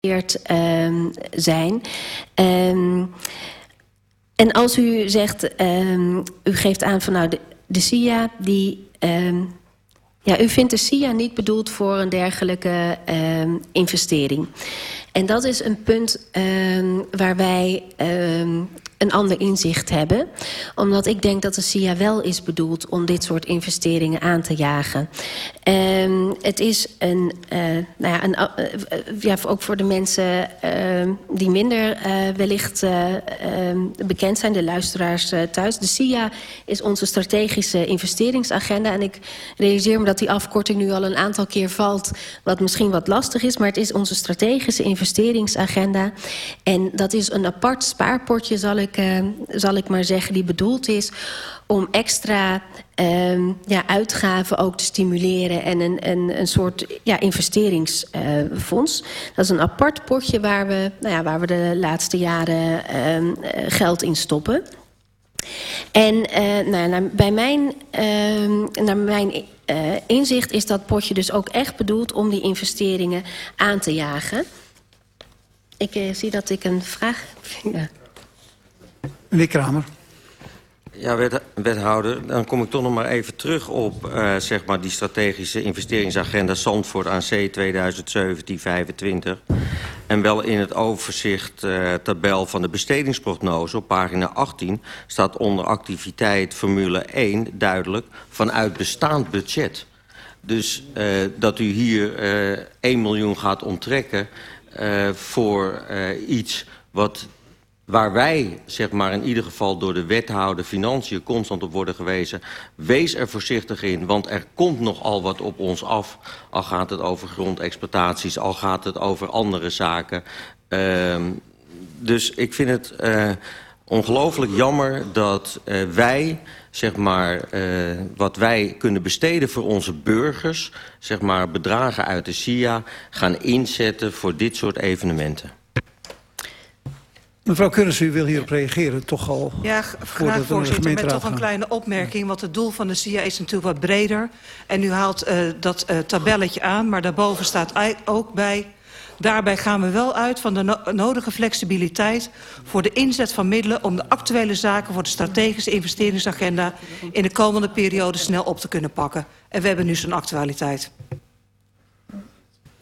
um, zijn. Um, en als u zegt, um, u geeft aan van nou de, de SIA die ja, u vindt de SIA niet bedoeld voor een dergelijke investering. En dat is een punt waar wij een ander inzicht hebben. Omdat ik denk dat de SIA wel is bedoeld om dit soort investeringen aan te jagen. Um, het is een, uh, nou ja, een uh, ja, ook voor de mensen uh, die minder wellicht bekend zijn, de luisteraars thuis. De SIA is onze strategische investeringsagenda. En ik realiseer me dat die afkorting nu al een aantal keer valt, wat misschien wat lastig is. Maar het is onze strategische investeringsagenda. En dat is een apart spaarpotje, zal ik uh, zal ik maar zeggen, die bedoeld is om extra uh, ja, uitgaven ook te stimuleren en een, een, een soort ja, investeringsfonds. Dat is een apart potje waar we, nou ja, waar we de laatste jaren uh, geld in stoppen. En uh, nou, naar, bij mijn, naar mijn uh, inzicht is dat potje dus ook echt bedoeld om die investeringen aan te jagen. Ik zie dat ik een vraag... Ja. Meneer Kramer. Ja, wet, wethouder, dan kom ik toch nog maar even terug op uh, zeg maar die strategische investeringsagenda Zandvoort aan C 2017-25. En wel in het overzicht uh, tabel van de bestedingsprognose op pagina 18 staat onder activiteit Formule 1 duidelijk vanuit bestaand budget. Dus uh, dat u hier uh, 1 miljoen gaat onttrekken voor iets wat waar wij zeg maar, in ieder geval door de wethouder financiën constant op worden gewezen. Wees er voorzichtig in, want er komt nogal wat op ons af. Al gaat het over grondexploitaties, al gaat het over andere zaken. Uh, dus ik vind het uh, ongelooflijk jammer dat uh, wij zeg maar, uh, wat wij kunnen besteden voor onze burgers... zeg maar, bedragen uit de SIA gaan inzetten voor dit soort evenementen. Mevrouw Kurens, u wil hierop reageren, toch al? Ja, graag voorzitter, met toch een kleine opmerking. Want het doel van de SIA is natuurlijk wat breder. En u haalt uh, dat uh, tabelletje aan, maar daarboven staat ook bij... Daarbij gaan we wel uit van de no nodige flexibiliteit... voor de inzet van middelen om de actuele zaken... voor de strategische investeringsagenda... in de komende periode snel op te kunnen pakken. En we hebben nu zo'n actualiteit.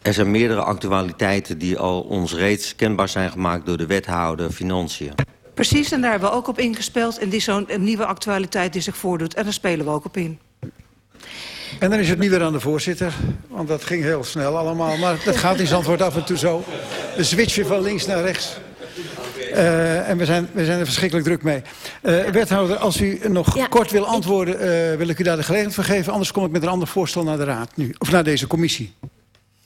Er zijn meerdere actualiteiten die al ons reeds kenbaar zijn gemaakt door de wethouder Financiën. Precies, en daar hebben we ook op ingespeeld. En die zo'n nieuwe actualiteit die zich voordoet. En daar spelen we ook op in. En dan is het nu weer aan de voorzitter. Want dat ging heel snel allemaal. Maar dat gaat in Zandvoort af en toe zo. De switchen van links naar rechts. Uh, en we zijn, we zijn er verschrikkelijk druk mee. Uh, wethouder, als u nog ja, kort wil antwoorden... Uh, wil ik u daar de gelegenheid voor geven. Anders kom ik met een ander voorstel naar de raad nu. Of naar deze commissie.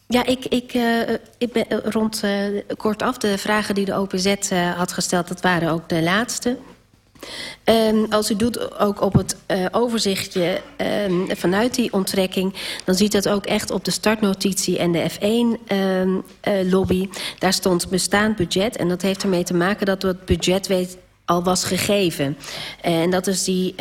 Ja, ik, ik, uh, ik ben rond uh, kortaf de vragen die de OPZ had gesteld... dat waren ook de laatste. Um, als u doet ook op het overzichtje um, vanuit die onttrekking... dan ziet dat ook echt op de startnotitie en de F1-lobby. Um, uh, Daar stond bestaand budget. En dat heeft ermee te maken dat het budget al was gegeven. En dat is die...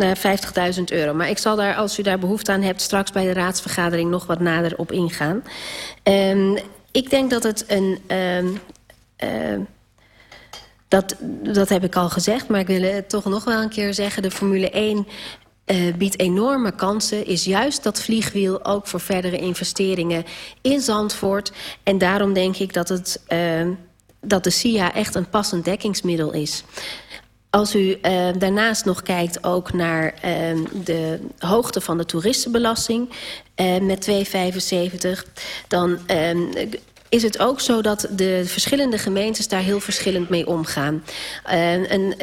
50.000 euro. Maar ik zal daar, als u daar behoefte aan hebt... straks bij de raadsvergadering nog wat nader op ingaan. Um, ik denk dat het een... Um, uh, dat, dat heb ik al gezegd, maar ik wil het toch nog wel een keer zeggen. De Formule 1 uh, biedt enorme kansen. Is juist dat vliegwiel ook voor verdere investeringen in Zandvoort. En daarom denk ik dat, het, dat de SIA echt een passend dekkingsmiddel is. Als u uh, daarnaast nog kijkt ook naar uh, de hoogte van de toeristenbelasting uh, met 2,75... dan uh, is het ook zo dat de verschillende gemeentes daar heel verschillend mee omgaan. Uh, een,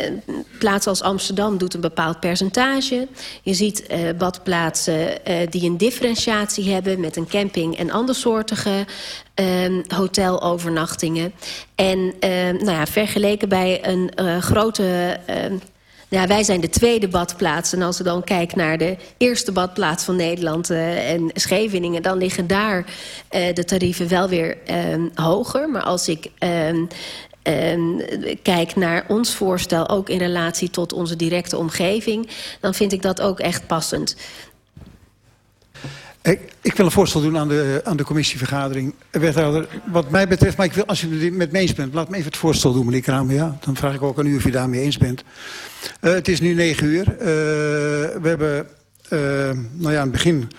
plaats als Amsterdam doet een bepaald percentage. Je ziet uh, badplaatsen uh, die een differentiatie hebben met een camping en andersoortige uh, hotelovernachtingen. En uh, nou ja, vergeleken bij een grote... Ja, wij zijn de tweede badplaats. En als we dan kijken naar de eerste badplaats van Nederland uh, en Scheveningen... dan liggen daar uh, de tarieven wel weer uh, hoger. Maar als ik uh, Um, kijk naar ons voorstel, ook in relatie tot onze directe omgeving... dan vind ik dat ook echt passend. Ik, ik, wil een voorstel doen aan de, aan de commissievergadering. Wethouder, wat mij betreft, maar ik wil, als je het met me eens bent... laat me even het voorstel doen, meneer Kramer. Ja? Dan vraag ik ook aan u of u daarmee eens bent. Uh, het is nu negen uur. Uh, we hebben, uh, nou ja, aan het begin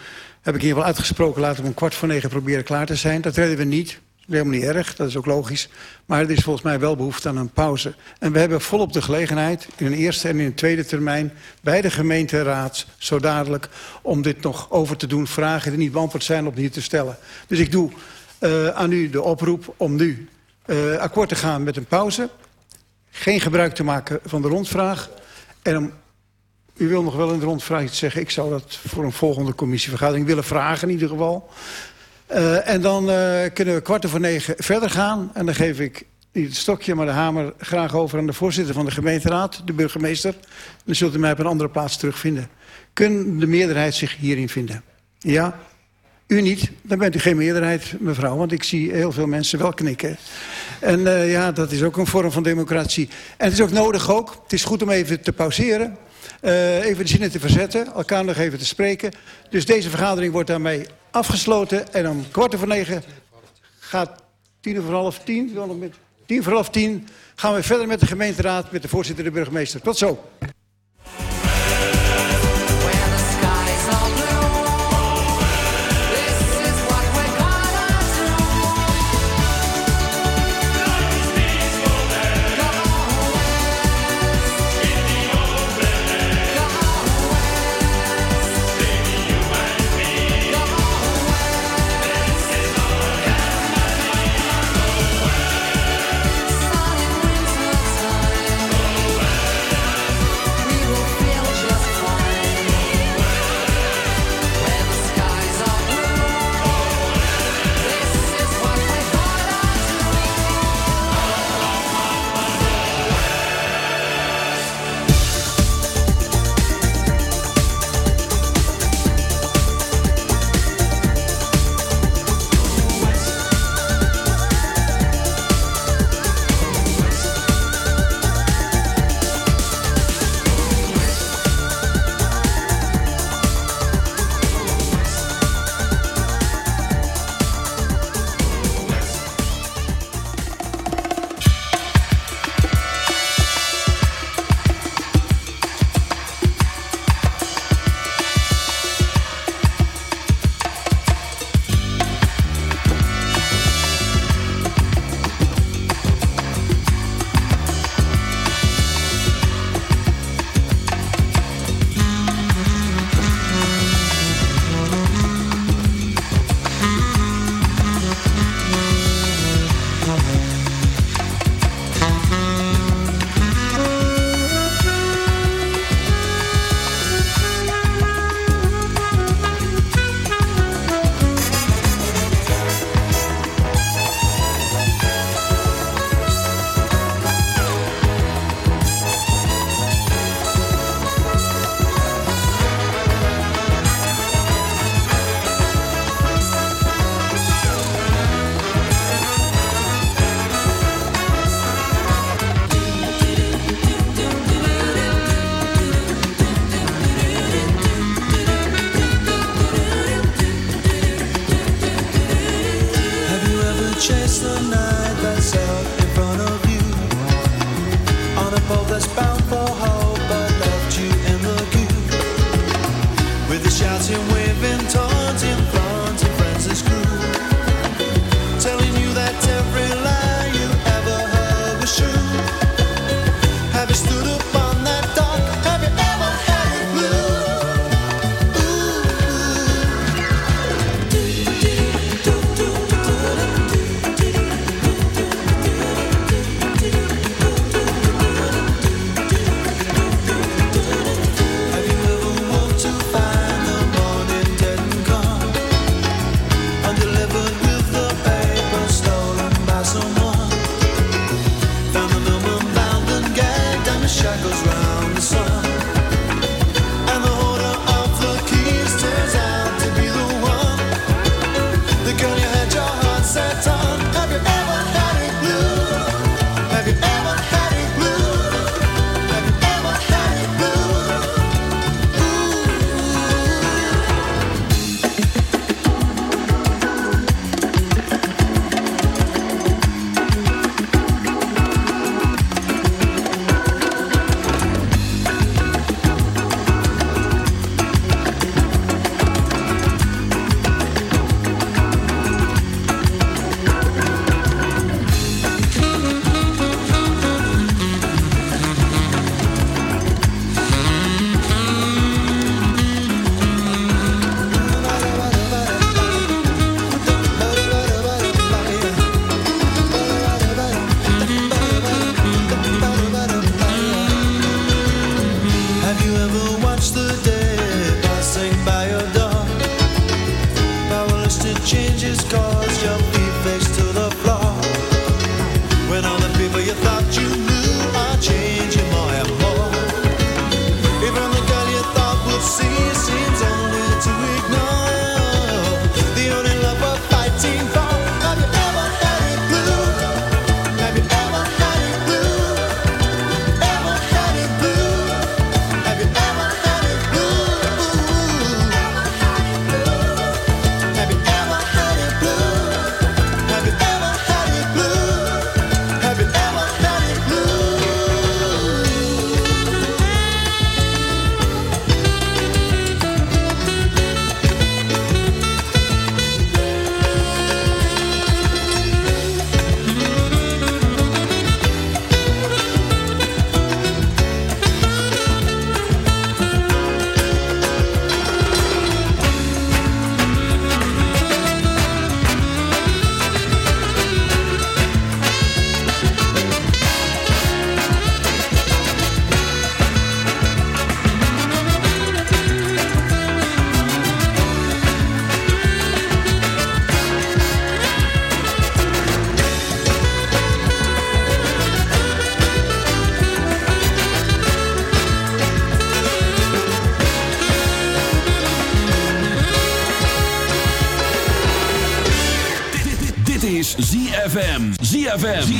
heb ik hier wel uitgesproken... laten we om kwart voor negen proberen klaar te zijn. Dat redden we niet helemaal niet erg, dat is ook logisch. Maar er is volgens mij wel behoefte aan een pauze. En we hebben volop de gelegenheid in een eerste en in een tweede termijn... bij de gemeenteraad zo dadelijk om dit nog over te doen. Vragen die niet beantwoord zijn opnieuw te stellen. Dus ik doe uh, aan u de oproep om nu uh, akkoord te gaan met een pauze. Geen gebruik te maken van de rondvraag. En om u wil nog wel de rondvraag iets zeggen. Ik zou dat voor een volgende commissievergadering willen vragen in ieder geval. Uh, en dan uh, kunnen we kwart over negen verder gaan. En dan geef ik niet het stokje, maar de hamer graag over aan de voorzitter van de gemeenteraad, de burgemeester. Dan zult u mij op een andere plaats terugvinden. Kun de meerderheid zich hierin vinden? Ja? U niet, dan bent u geen meerderheid, mevrouw, want ik zie heel veel mensen wel knikken. En uh, ja, dat is ook een vorm van democratie. En het is ook nodig ook, het is goed om even te pauzeren. Uh, even de zinnen te verzetten, elkaar nog even te spreken. Dus deze vergadering wordt daarmee afgesloten. En om kwart over negen gaat tien over half tien, tien voor half tien, gaan we verder met de gemeenteraad, met de voorzitter de burgemeester. Tot zo. ZFM.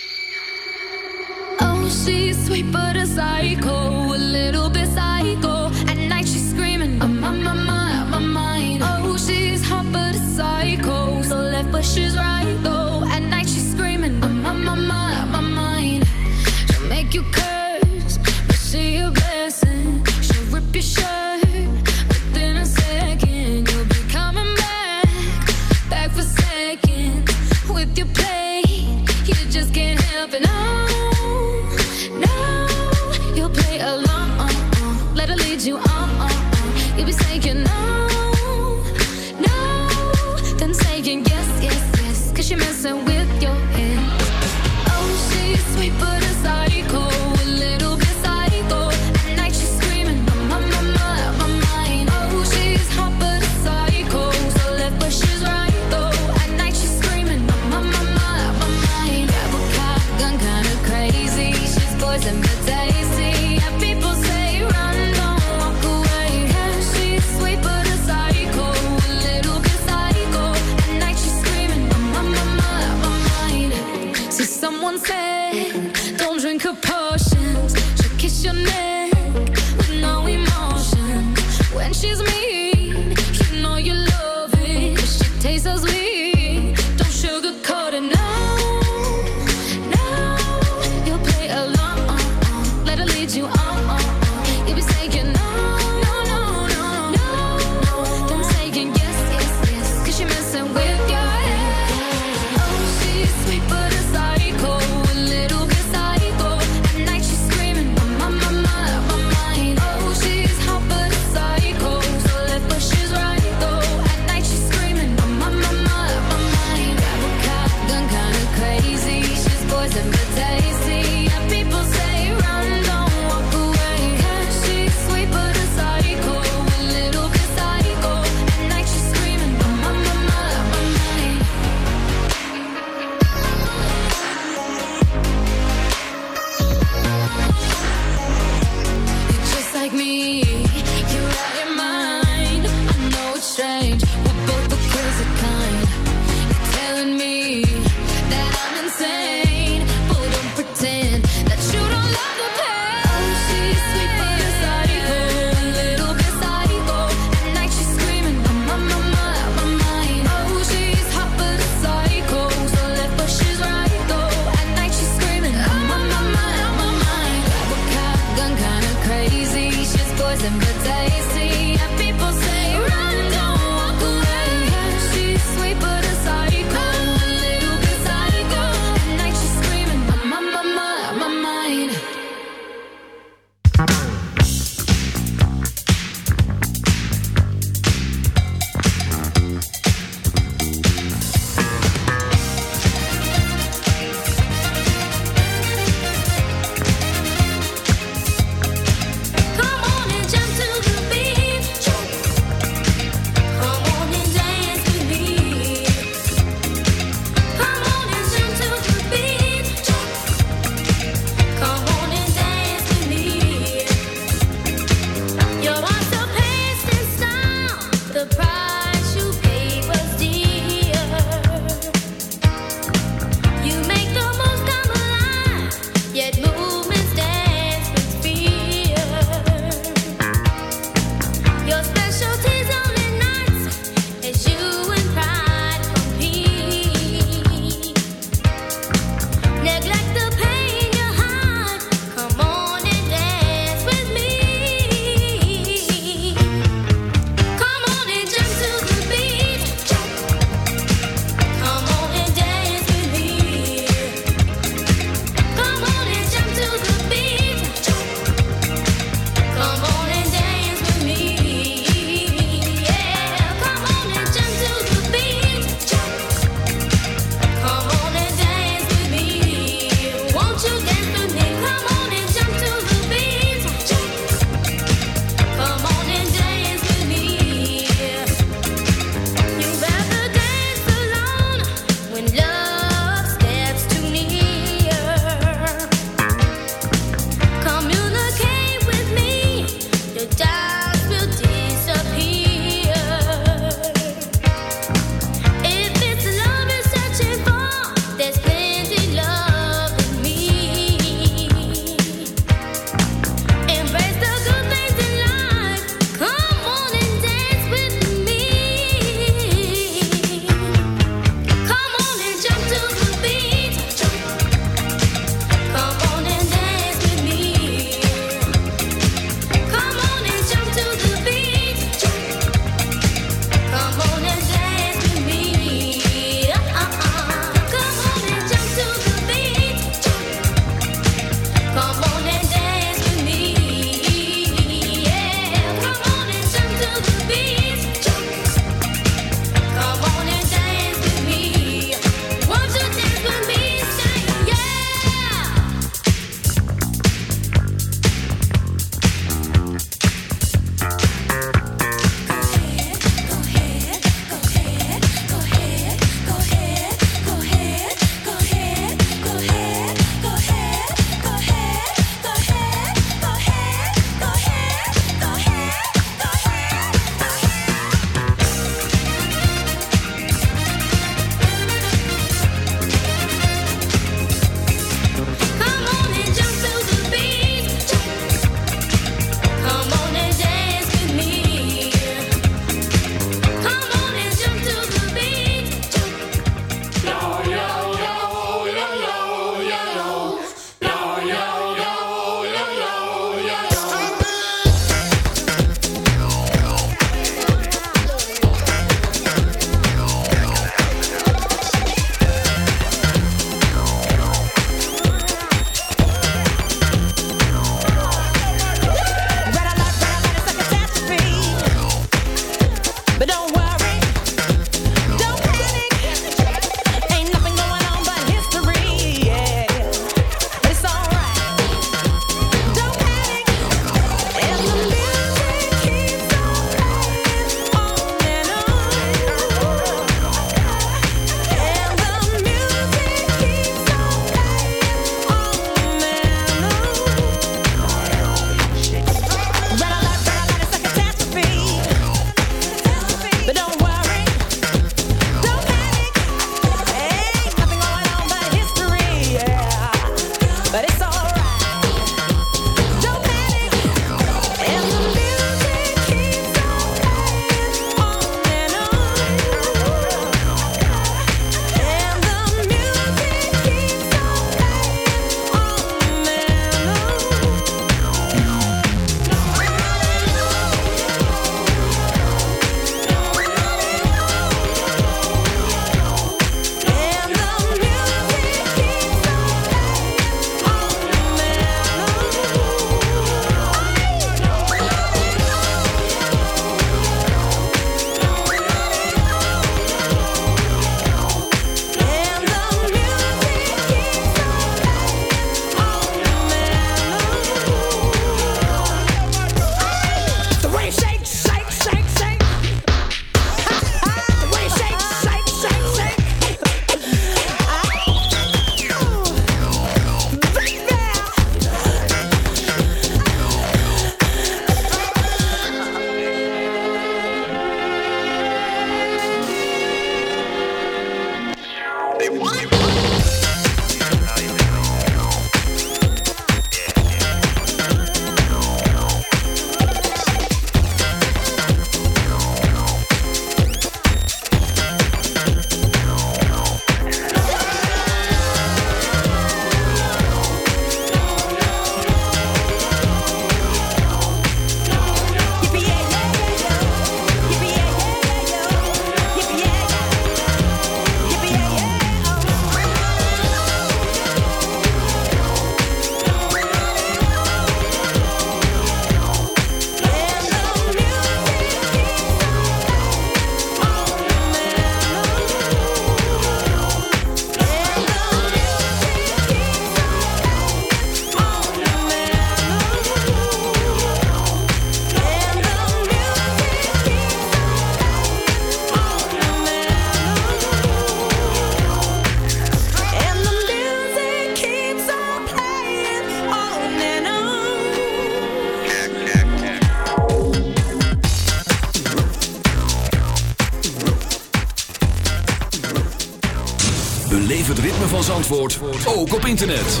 Ook op internet.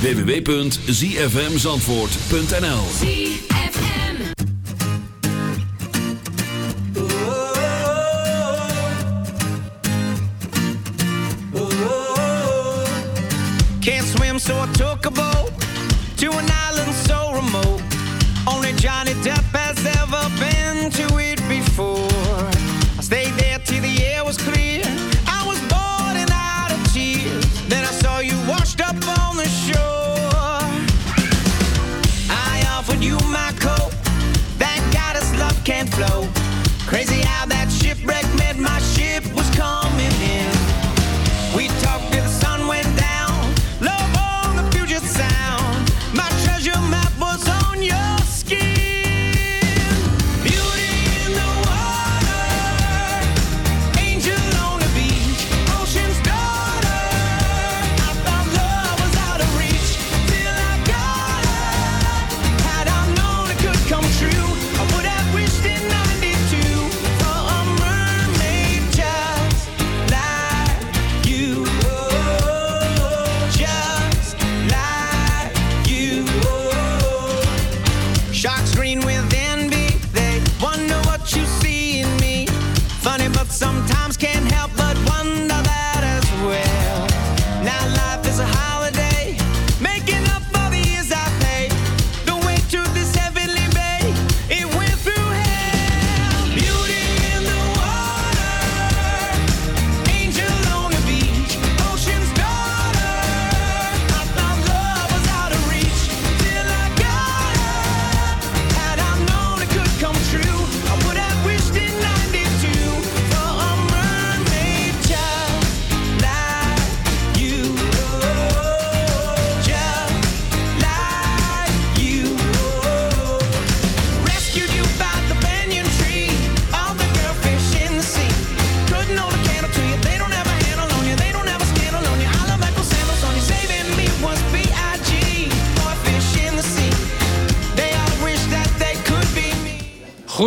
www.zfmzandvoort.nl Can't swim so I took a boat To an island so remote Only Johnny Depp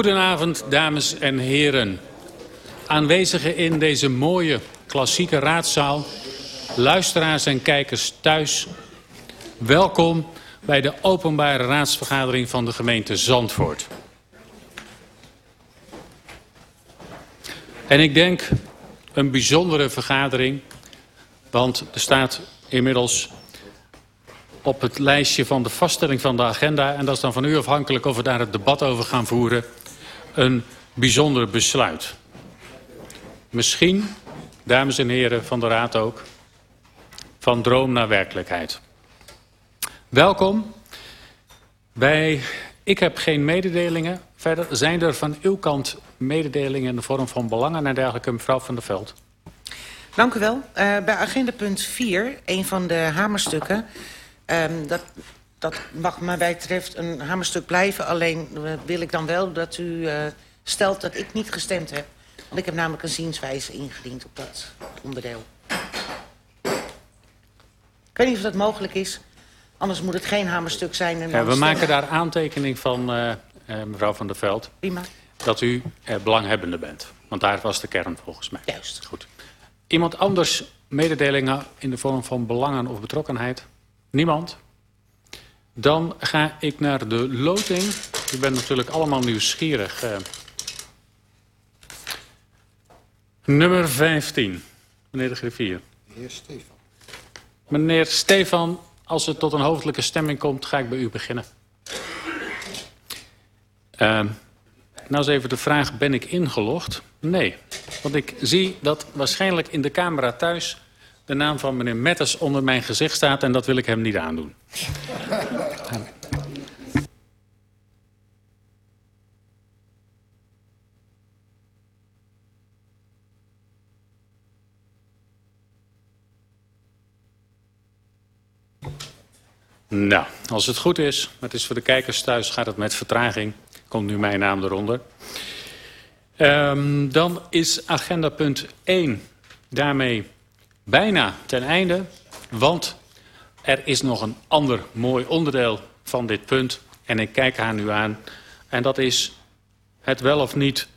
Goedenavond, dames en heren. Aanwezigen in deze mooie klassieke raadzaal, luisteraars en kijkers thuis. Welkom bij de openbare raadsvergadering van de gemeente Zandvoort. En ik denk een bijzondere vergadering, want er staat inmiddels op het lijstje van de vaststelling van de agenda... en dat is dan van u afhankelijk of we daar het debat over gaan voeren een bijzonder besluit. Misschien, dames en heren van de Raad ook, van droom naar werkelijkheid. Welkom. Bij, ik heb geen mededelingen. Verder zijn er van uw kant mededelingen in de vorm van belangen en dergelijke. Mevrouw van der Veld. Dank u wel. Uh, bij agenda punt 4, een van de hamerstukken... Um, dat dat mag mij betreft een hamerstuk blijven. Alleen uh, wil ik dan wel dat u uh, stelt dat ik niet gestemd heb. Want ik heb namelijk een zienswijze ingediend op dat onderdeel. Ik weet niet of dat mogelijk is. Anders moet het geen hamerstuk zijn. En ja, we maken daar aantekening van, uh, mevrouw Van der Veld. Prima. Dat u belanghebbende bent. Want daar was de kern volgens mij. Juist. Goed. Iemand anders mededelingen in de vorm van belangen of betrokkenheid? Niemand? Dan ga ik naar de loting. U bent natuurlijk allemaal nieuwsgierig. Uh, nummer 15. Meneer de griffier. Meneer Stefan. Meneer Stefan, als het tot een hoofdelijke stemming komt, ga ik bij u beginnen. Uh, nou is even de vraag, ben ik ingelogd? Nee, want ik zie dat waarschijnlijk in de camera thuis de naam van meneer Metters onder mijn gezicht staat... en dat wil ik hem niet aandoen. Nou, als het goed is, het is voor de kijkers thuis, gaat het met vertraging. Komt nu mijn naam eronder. Um, dan is agenda punt 1 daarmee bijna ten einde. Want er is nog een ander mooi onderdeel van dit punt. En ik kijk haar nu aan. En dat is het wel of niet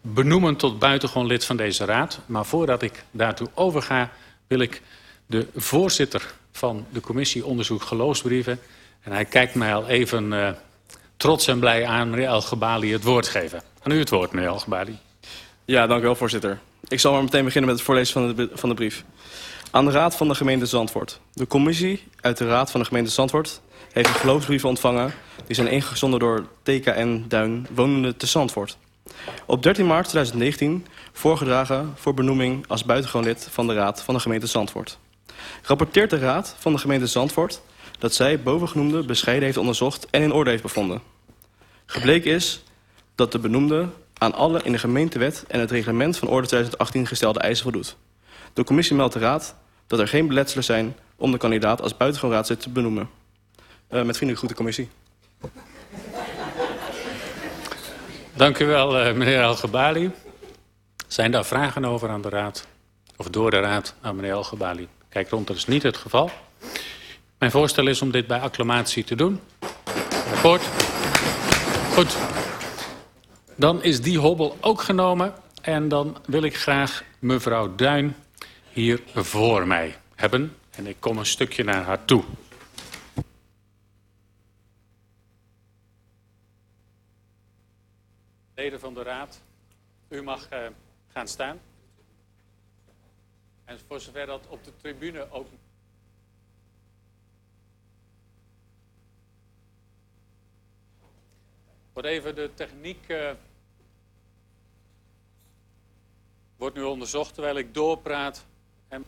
benoemen tot buitengewoon lid van deze raad. Maar voordat ik daartoe overga, wil ik de voorzitter van de commissie onderzoek geloofsbrieven... en hij kijkt mij al even uh, trots en blij aan, meneer El-Gebali, het woord geven. Aan u het woord, meneer El-Gebali. Ja, dank u wel, voorzitter. Ik zal maar meteen beginnen met het voorlezen van de, van de brief. Aan de Raad van de gemeente Zandvoort. De commissie uit de Raad van de gemeente Zandvoort... heeft een geloofsbrief ontvangen... die zijn ingezonden door TKN Duin, wonende te Zandvoort. Op 13 maart 2019 voorgedragen voor benoeming als buitengewoon lid van de Raad van de gemeente Zandvoort. Rapporteert de Raad van de gemeente Zandvoort dat zij bovengenoemde bescheiden heeft onderzocht en in orde heeft bevonden. Gebleken is dat de benoemde aan alle in de gemeentewet en het reglement van orde 2018 gestelde eisen voldoet. De commissie meldt de Raad dat er geen beletselen zijn om de kandidaat als buitengewoon raadslid te benoemen. Uh, met vriendelijke groeten commissie. Dank u wel, uh, meneer Algebali. Zijn daar vragen over aan de Raad? Of door de Raad aan meneer Algebali? Kijk rond, dat is niet het geval. Mijn voorstel is om dit bij acclamatie te doen. Akkoord? Goed. Dan is die hobbel ook genomen. En dan wil ik graag mevrouw Duin hier voor mij hebben. En ik kom een stukje naar haar toe. Leden van de Raad, u mag uh, gaan staan. En voor zover dat op de tribune ook Wordt even de techniek uh, wordt nu onderzocht terwijl ik doorpraat. En...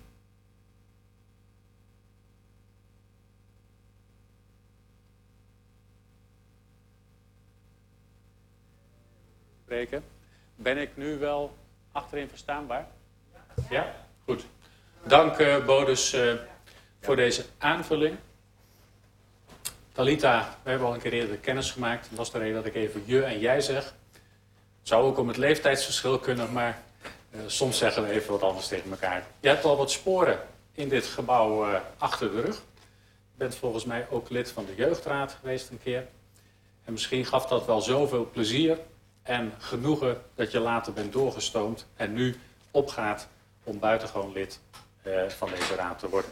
Spreken. Ben ik nu wel achterin verstaanbaar? Ja? Goed. Dank uh, Bodus uh, voor deze aanvulling. Talita, we hebben al een keer eerder kennis gemaakt. Dat is de reden dat ik even je en jij zeg. Het zou ook om het leeftijdsverschil kunnen, maar uh, soms zeggen we even wat anders tegen elkaar. Je hebt al wat sporen in dit gebouw uh, achter de rug. Je bent volgens mij ook lid van de jeugdraad geweest een keer. En misschien gaf dat wel zoveel plezier en genoegen dat je later bent doorgestoomd en nu opgaat om buitengewoon lid uh, van deze raad te worden.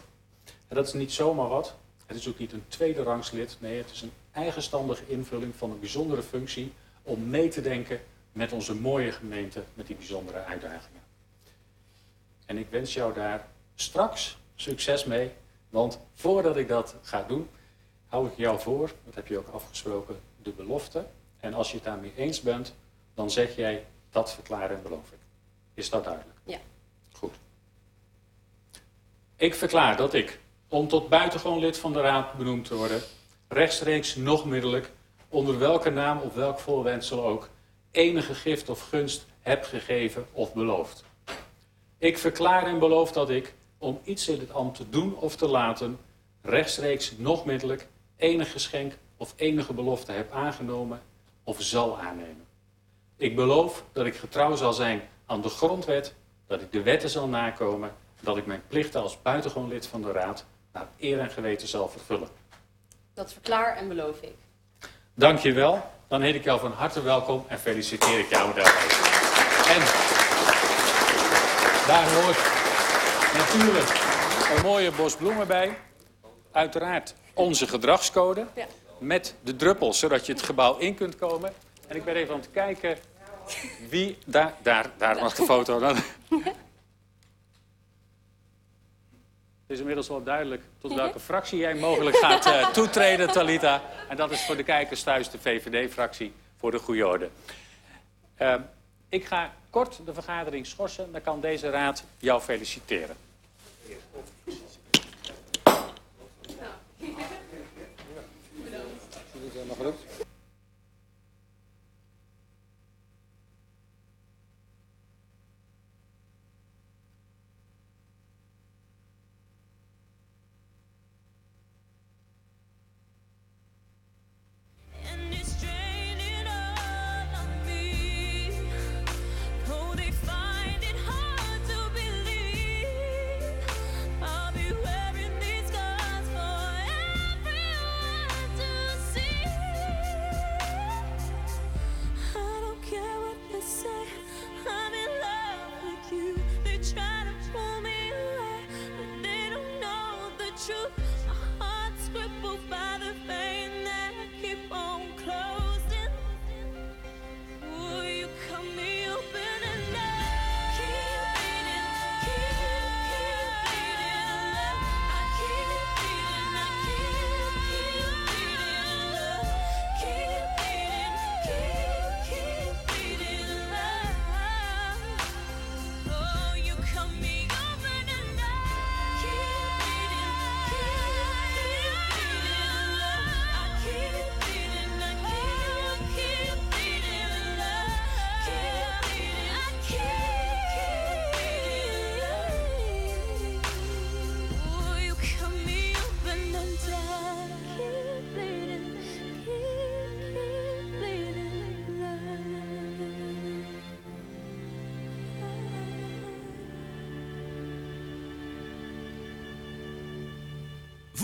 En dat is niet zomaar wat. Het is ook niet een tweede rangslid. Nee, het is een eigenstandige invulling van een bijzondere functie om mee te denken met onze mooie gemeente met die bijzondere uitdagingen. En ik wens jou daar straks succes mee, want voordat ik dat ga doen, hou ik jou voor, dat heb je ook afgesproken, de belofte. En als je het daarmee eens bent, dan zeg jij dat verklaar en beloof ik. Is dat duidelijk? Ja. Goed. Ik verklaar dat ik, om tot buitengewoon lid van de Raad benoemd te worden, rechtstreeks nog middelijk, onder welke naam of welk voorwendsel ook, enige gift of gunst heb gegeven of beloofd. Ik verklaar en beloof dat ik, om iets in het ambt te doen of te laten, rechtstreeks nog middelijk enig geschenk of enige belofte heb aangenomen of zal aannemen. Ik beloof dat ik getrouw zal zijn aan de grondwet, dat ik de wetten zal nakomen, dat ik mijn plichten als buitengewoon lid van de Raad naar eer en geweten zal vervullen. Dat verklaar en beloof ik. Dank je wel. Dan heet ik jou van harte welkom en feliciteer ik jou met En daar hoort natuurlijk een mooie bos bloemen bij. Uiteraard onze gedragscode. Ja. Met de druppels, zodat je het gebouw in kunt komen. En ik ben even aan het kijken wie... Daar, daar, daar mag de foto dan. Het is inmiddels wel duidelijk tot welke fractie jij mogelijk gaat uh, toetreden, Talita. En dat is voor de kijkers thuis de VVD-fractie voor de goede orde. Uh, ik ga kort de vergadering schorsen. Dan kan deze raad jou feliciteren. Ja.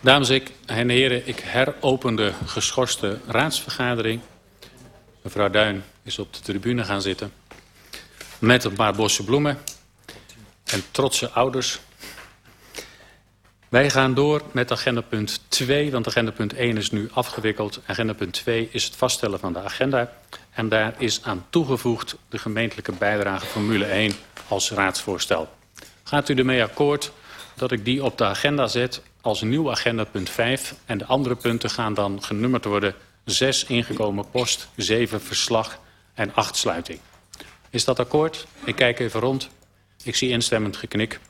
Dames en heren, ik heropen de geschorste raadsvergadering. Mevrouw Duin is op de tribune gaan zitten. Met een paar bosse bloemen. En trotse ouders. Wij gaan door met agenda punt 2, want agenda punt 1 is nu afgewikkeld. Agenda punt 2 is het vaststellen van de agenda. En daar is aan toegevoegd de gemeentelijke bijdrage Formule 1 als raadsvoorstel. Gaat u ermee akkoord dat ik die op de agenda zet als nieuw agenda punt 5. En de andere punten gaan dan genummerd worden 6 ingekomen post, 7 verslag en 8 sluiting. Is dat akkoord? Ik kijk even rond. Ik zie instemmend geknik.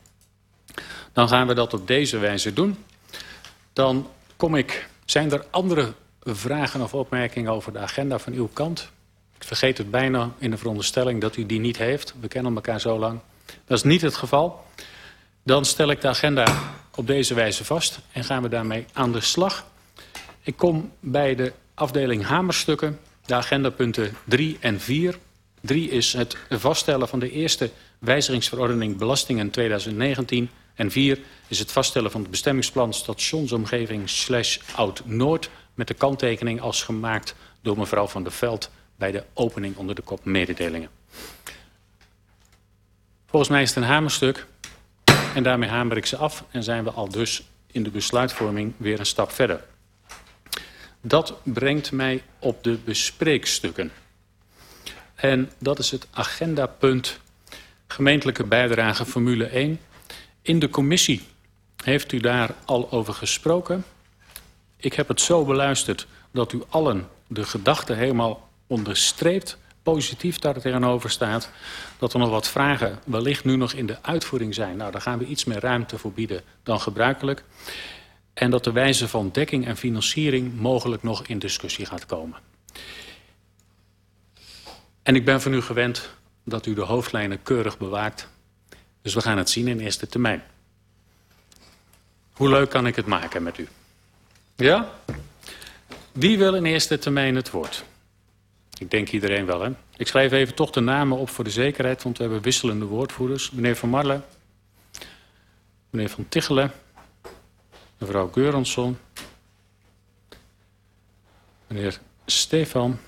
Dan gaan we dat op deze wijze doen. Dan kom ik... Zijn er andere vragen of opmerkingen over de agenda van uw kant? Ik vergeet het bijna in de veronderstelling dat u die niet heeft. We kennen elkaar zo lang. Dat is niet het geval. Dan stel ik de agenda op deze wijze vast en gaan we daarmee aan de slag. Ik kom bij de afdeling hamerstukken, de agendapunten 3 en 4. 3 is het vaststellen van de eerste wijzigingsverordening belastingen 2019. En 4 is het vaststellen van het bestemmingsplan stationsomgeving slash Oud-Noord... met de kanttekening als gemaakt door mevrouw Van der Veld... bij de opening onder de kop mededelingen. Volgens mij is het een hamerstuk. En daarmee hamer ik ze af en zijn we al dus in de besluitvorming weer een stap verder. Dat brengt mij op de bespreekstukken. En dat is het agendapunt gemeentelijke bijdrage Formule 1. In de commissie heeft u daar al over gesproken. Ik heb het zo beluisterd dat u allen de gedachte helemaal onderstreept positief daar tegenover staat... dat er nog wat vragen wellicht nu nog in de uitvoering zijn. Nou, daar gaan we iets meer ruimte voor bieden dan gebruikelijk. En dat de wijze van dekking en financiering mogelijk nog in discussie gaat komen. En ik ben van u gewend dat u de hoofdlijnen keurig bewaakt. Dus we gaan het zien in eerste termijn. Hoe leuk kan ik het maken met u? Ja? Wie wil in eerste termijn het woord? Ik denk iedereen wel, hè? Ik schrijf even toch de namen op voor de zekerheid, want we hebben wisselende woordvoerders. Meneer Van Marle, meneer Van Tichelen, mevrouw Geuronsson, meneer Stefan,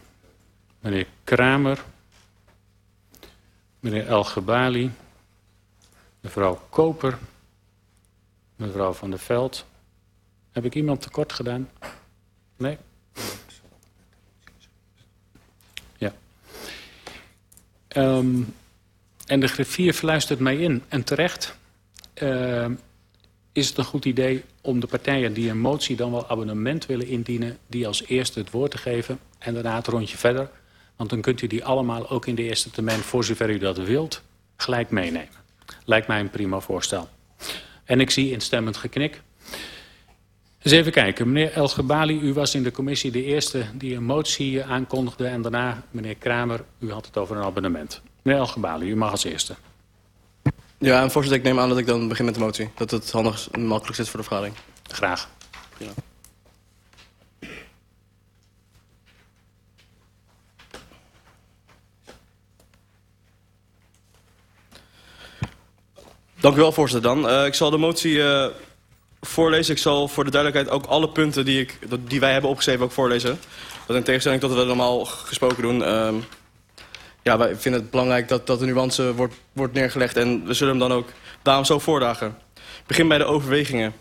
meneer Kramer, meneer El Gebali, mevrouw Koper, mevrouw Van der Veld. Heb ik iemand tekort gedaan? Nee? Um, en de griffier fluistert mij in. En terecht uh, is het een goed idee om de partijen die een motie dan wel abonnement willen indienen... die als eerste het woord te geven en daarna het rondje verder. Want dan kunt u die allemaal ook in de eerste termijn, voor zover u dat wilt, gelijk meenemen. Lijkt mij een prima voorstel. En ik zie instemmend geknik. Eens even kijken. Meneer Elgebali, u was in de commissie de eerste die een motie aankondigde. En daarna, meneer Kramer, u had het over een abonnement. Meneer Elgebali, u mag als eerste. Ja, en voorzitter, ik neem aan dat ik dan begin met de motie. Dat het handig en makkelijk zit voor de vergadering. Graag. Dank u wel, voorzitter. Dan. Uh, ik zal de motie uh, voorlezen. Ik zal voor de duidelijkheid ook alle punten die, ik, die wij hebben opgeschreven ook voorlezen. Dat in tegenstelling tot wat we normaal gesproken doen... Uh, ja, wij vinden het belangrijk dat, dat de nuance wordt, wordt neergelegd. En we zullen hem dan ook daarom zo voordragen. Ik begin bij de overwegingen.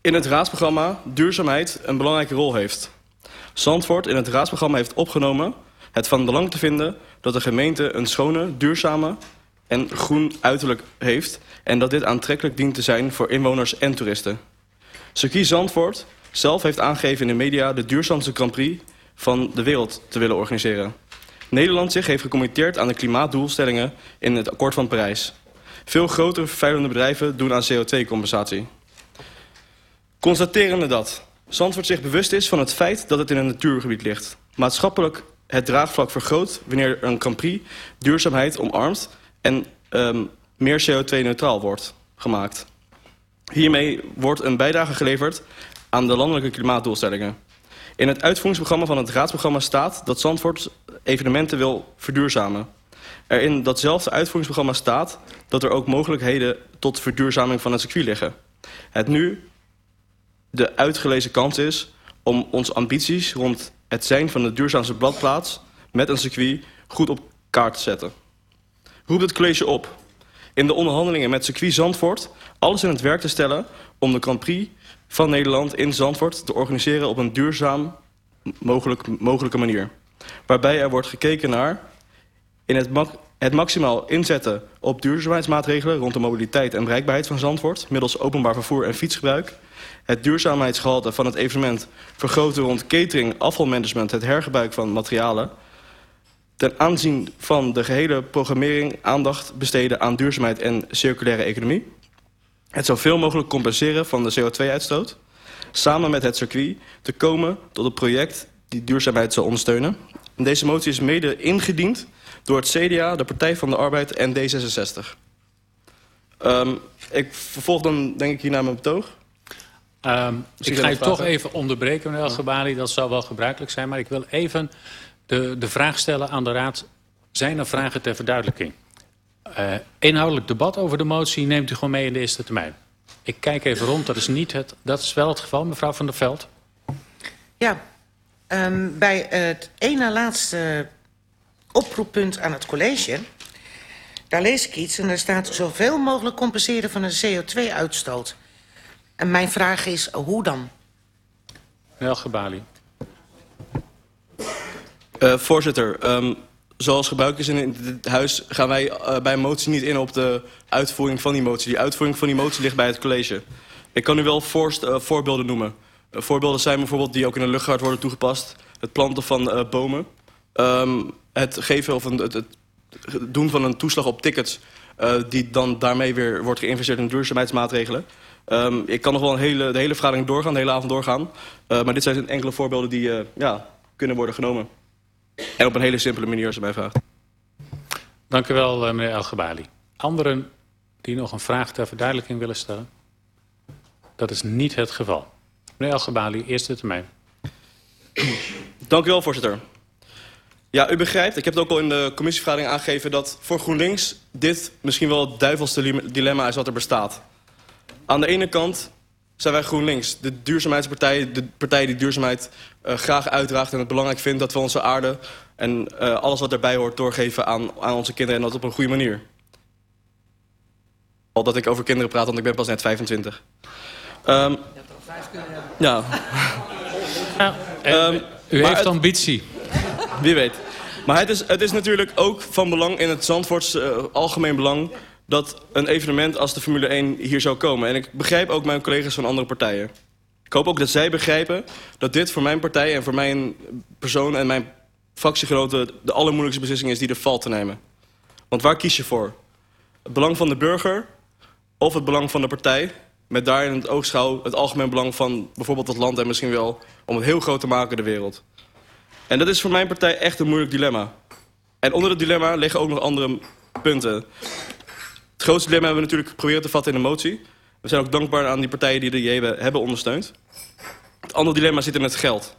In het raadsprogramma duurzaamheid een belangrijke rol heeft. Zandvoort in het raadsprogramma heeft opgenomen... het van belang te vinden dat de gemeente een schone, duurzame en groen uiterlijk heeft... en dat dit aantrekkelijk dient te zijn voor inwoners en toeristen. Circuit Zandvoort zelf heeft aangegeven in de media... de duurzaamste Grand Prix van de wereld te willen organiseren. Nederland zich heeft gecommitteerd aan de klimaatdoelstellingen in het akkoord van Parijs. Veel grotere vervuilende bedrijven doen aan CO2-compensatie. Constaterende dat Zandvoort zich bewust is van het feit dat het in een natuurgebied ligt. Maatschappelijk het draagvlak vergroot wanneer een Grand Prix duurzaamheid omarmt en um, meer CO2-neutraal wordt gemaakt. Hiermee wordt een bijdrage geleverd aan de landelijke klimaatdoelstellingen. In het uitvoeringsprogramma van het raadsprogramma staat dat Zandvoort evenementen wil verduurzamen. Er in datzelfde uitvoeringsprogramma staat dat er ook mogelijkheden tot verduurzaming van het circuit liggen. Het nu de uitgelezen kans is om onze ambities rond het zijn van de duurzaamste bladplaats met een circuit goed op kaart te zetten. Roep het college op in de onderhandelingen met circuit Zandvoort alles in het werk te stellen om de Grand Prix van Nederland in Zandvoort te organiseren op een duurzaam mogelijk, mogelijke manier. Waarbij er wordt gekeken naar in het, het maximaal inzetten op duurzaamheidsmaatregelen rond de mobiliteit en bereikbaarheid van Zandvoort middels openbaar vervoer en fietsgebruik, het duurzaamheidsgehalte van het evenement vergroten rond catering, afvalmanagement, het hergebruik van materialen, ten aanzien van de gehele programmering aandacht besteden aan duurzaamheid en circulaire economie, het zoveel mogelijk compenseren van de CO2-uitstoot, samen met het circuit te komen tot een project die duurzaamheid zal ondersteunen. En deze motie is mede ingediend door het CDA, de Partij van de Arbeid en D66. Um, ik vervolg dan denk ik hier naar mijn betoog. Um, ik ga je toch even onderbreken, meneer Gebali. Dat zou wel gebruikelijk zijn. Maar ik wil even de, de vraag stellen aan de Raad. Zijn er vragen ter verduidelijking? Uh, inhoudelijk debat over de motie neemt u gewoon mee in de eerste termijn. Ik kijk even rond, dat is, niet het, dat is wel het geval, mevrouw Van der Veld. Ja, um, bij het ene laatste oproeppunt aan het college... daar lees ik iets en daar staat zoveel mogelijk compenseren van een CO2-uitstoot. En mijn vraag is, hoe dan? Meneer Gebali. Uh, voorzitter, um, zoals gebruik is in dit huis... gaan wij uh, bij een motie niet in op de uitvoering van die motie. Die uitvoering van die motie ligt bij het college. Ik kan u wel voorst, uh, voorbeelden noemen. Voorbeelden zijn bijvoorbeeld die ook in de luchtvaart worden toegepast. Het planten van bomen. Um, het geven of het, het, doen van een toeslag op tickets... Die dan daarmee weer wordt geïnvesteerd in duurzaamheidsmaatregelen. Um, ik kan nog wel een hele, de hele vergadering doorgaan, de hele avond doorgaan. Maar dit zijn enkele voorbeelden die ja, kunnen worden genomen. En op een hele simpele manier als je mij vraagt. Dank u wel, uh, meneer El Anderen die nog een vraag ter verduidelijking willen stellen? Dat is niet het geval. Meneer El eerste termijn. Dank u wel, voorzitter. Ja, u begrijpt, ik heb het ook al in de commissievergadering aangegeven... dat voor GroenLinks dit misschien wel het duivelste dilemma is wat er bestaat. Aan de ene kant zijn wij GroenLinks, de duurzaamheidspartij... de partij die duurzaamheid uh, graag uitdraagt en het belangrijk vindt... dat we onze aarde en uh, alles wat erbij hoort doorgeven aan, aan onze kinderen... en dat op een goede manier. Al dat ik over kinderen praat, want ik ben pas net 25. Um, ja. ja um, u heeft ambitie. Wie weet. Maar het is, het is natuurlijk ook van belang in het Zandvoorts uh, algemeen belang... dat een evenement als de Formule 1 hier zou komen. En ik begrijp ook mijn collega's van andere partijen. Ik hoop ook dat zij begrijpen dat dit voor mijn partij... en voor mijn persoon en mijn fractiegenoten... de allermoeilijkste beslissing is die er valt te nemen. Want waar kies je voor? Het belang van de burger of het belang van de partij... met daarin het oogschouw het algemeen belang van bijvoorbeeld het land... en misschien wel om het heel groot te maken de wereld. En dat is voor mijn partij echt een moeilijk dilemma. En onder het dilemma liggen ook nog andere punten. Het grootste dilemma hebben we natuurlijk geprobeerd te vatten in de motie. We zijn ook dankbaar aan die partijen die de JB hebben ondersteund. Het andere dilemma zit in het geld.